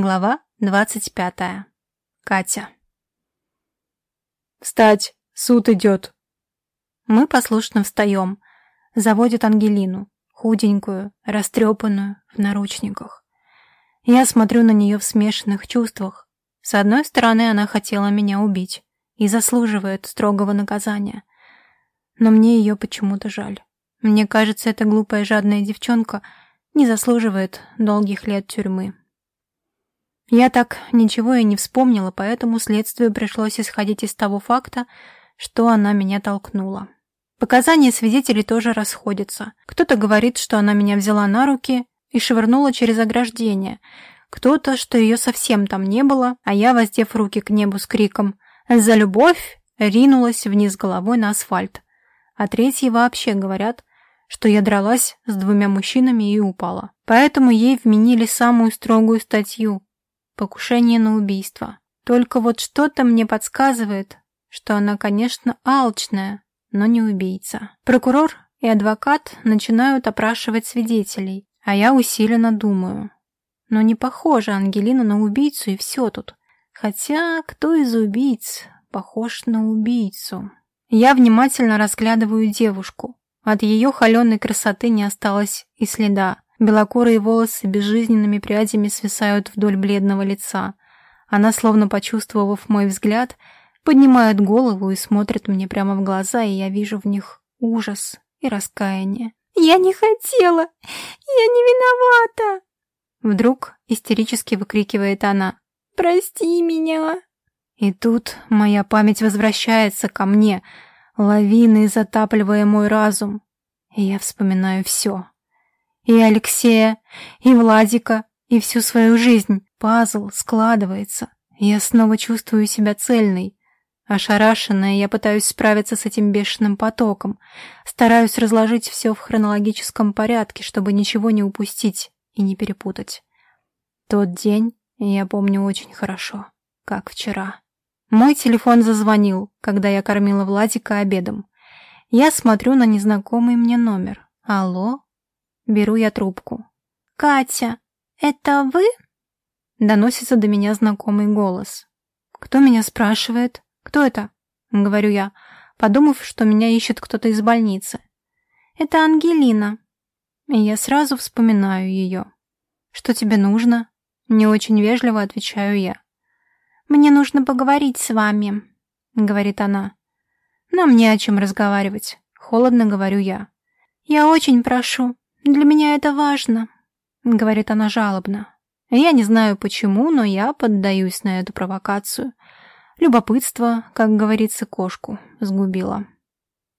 Глава двадцать пятая. Катя. «Встать! Суд идет!» Мы послушно встаем. Заводят Ангелину, худенькую, растрепанную, в наручниках. Я смотрю на нее в смешанных чувствах. С одной стороны, она хотела меня убить и заслуживает строгого наказания. Но мне ее почему-то жаль. Мне кажется, эта глупая жадная девчонка не заслуживает долгих лет тюрьмы. Я так ничего и не вспомнила, поэтому следствию пришлось исходить из того факта, что она меня толкнула. Показания свидетелей тоже расходятся. Кто-то говорит, что она меня взяла на руки и швырнула через ограждение. Кто-то, что ее совсем там не было, а я, воздев руки к небу с криком «За любовь!» ринулась вниз головой на асфальт. А третьи вообще говорят, что я дралась с двумя мужчинами и упала. Поэтому ей вменили самую строгую статью покушение на убийство. Только вот что-то мне подсказывает, что она, конечно, алчная, но не убийца. Прокурор и адвокат начинают опрашивать свидетелей, а я усиленно думаю. Но не похожа Ангелина на убийцу, и все тут. Хотя кто из убийц похож на убийцу? Я внимательно разглядываю девушку. От ее холеной красоты не осталось и следа. Белокурые волосы безжизненными прядями свисают вдоль бледного лица. Она, словно почувствовав мой взгляд, поднимает голову и смотрит мне прямо в глаза, и я вижу в них ужас и раскаяние. «Я не хотела! Я не виновата!» Вдруг истерически выкрикивает она. «Прости меня!» И тут моя память возвращается ко мне, лавиной затапливая мой разум. И я вспоминаю все. И Алексея, и Владика, и всю свою жизнь. Пазл складывается. Я снова чувствую себя цельной. Ошарашенная, я пытаюсь справиться с этим бешеным потоком. Стараюсь разложить все в хронологическом порядке, чтобы ничего не упустить и не перепутать. Тот день я помню очень хорошо, как вчера. Мой телефон зазвонил, когда я кормила Владика обедом. Я смотрю на незнакомый мне номер. Алло? Беру я трубку. «Катя, это вы?» Доносится до меня знакомый голос. «Кто меня спрашивает? Кто это?» Говорю я, подумав, что меня ищет кто-то из больницы. «Это Ангелина». И я сразу вспоминаю ее. «Что тебе нужно?» Не очень вежливо отвечаю я. «Мне нужно поговорить с вами», — говорит она. «Нам не о чем разговаривать», — холодно говорю я. «Я очень прошу, «Для меня это важно», — говорит она жалобно. Я не знаю почему, но я поддаюсь на эту провокацию. Любопытство, как говорится, кошку сгубило.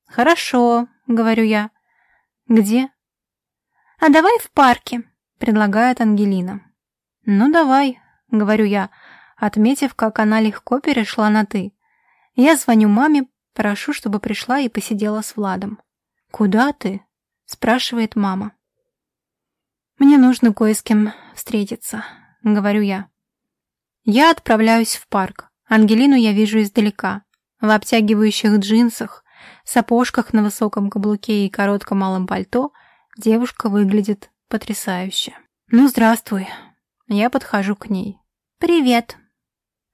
«Хорошо», — говорю я. «Где?» «А давай в парке», — предлагает Ангелина. «Ну, давай», — говорю я, отметив, как она легко перешла на «ты». Я звоню маме, прошу, чтобы пришла и посидела с Владом. «Куда ты?» — спрашивает мама. «Мне нужно кое с кем встретиться», — говорю я. Я отправляюсь в парк. Ангелину я вижу издалека. В обтягивающих джинсах, сапожках на высоком каблуке и коротком малом пальто девушка выглядит потрясающе. «Ну, здравствуй». Я подхожу к ней. «Привет».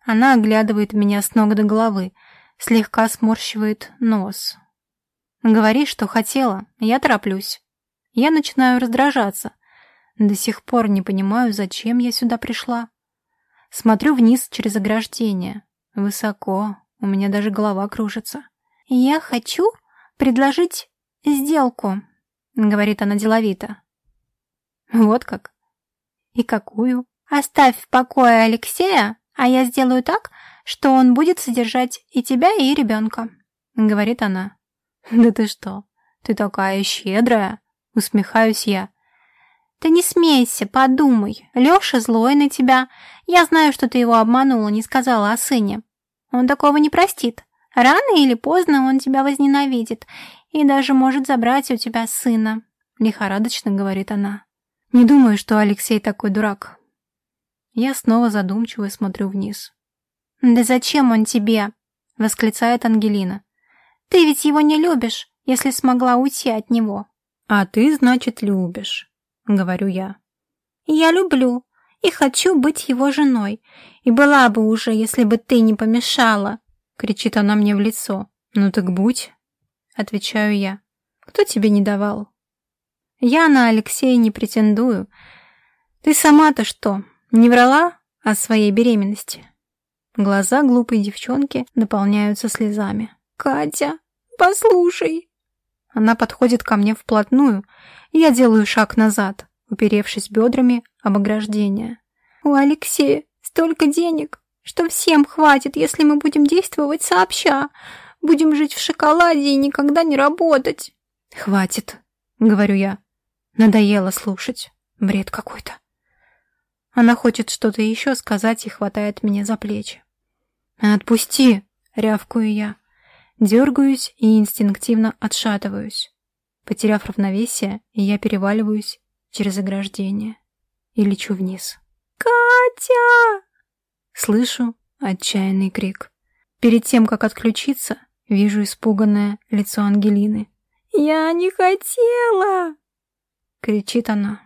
Она оглядывает меня с ног до головы, слегка сморщивает нос. «Говори, что хотела, я тороплюсь». Я начинаю раздражаться — до сих пор не понимаю, зачем я сюда пришла. Смотрю вниз через ограждение. Высоко, у меня даже голова кружится. «Я хочу предложить сделку», — говорит она деловито. «Вот как? И какую?» «Оставь в покое Алексея, а я сделаю так, что он будет содержать и тебя, и ребенка», — говорит она. «Да ты что? Ты такая щедрая!» — усмехаюсь я. Ты не смейся, подумай. Леша злой на тебя. Я знаю, что ты его обманула, не сказала о сыне. Он такого не простит. Рано или поздно он тебя возненавидит и даже может забрать у тебя сына. Лихорадочно говорит она. Не думаю, что Алексей такой дурак. Я снова задумчиво смотрю вниз. «Да зачем он тебе?» — восклицает Ангелина. «Ты ведь его не любишь, если смогла уйти от него». «А ты, значит, любишь». — говорю я. «Я люблю. и хочу быть его женой. И была бы уже, если бы ты не помешала!» Кричит она мне в лицо. «Ну так будь!» Отвечаю я. «Кто тебе не давал?» «Я на Алексея не претендую. Ты сама-то что, не врала о своей беременности?» Глаза глупой девчонки наполняются слезами. «Катя, послушай!» Она подходит ко мне вплотную, и я делаю шаг назад, уперевшись бедрами об ограждение. «У Алексея столько денег, что всем хватит, если мы будем действовать сообща. Будем жить в шоколаде и никогда не работать». «Хватит», — говорю я. Надоело слушать. Бред какой-то. Она хочет что-то еще сказать и хватает меня за плечи. «Отпусти!» — рявкую я. Дергаюсь и инстинктивно отшатываюсь. Потеряв равновесие, я переваливаюсь через ограждение и лечу вниз. «Катя!» Слышу отчаянный крик. Перед тем, как отключиться, вижу испуганное лицо Ангелины. «Я не хотела!» — кричит она.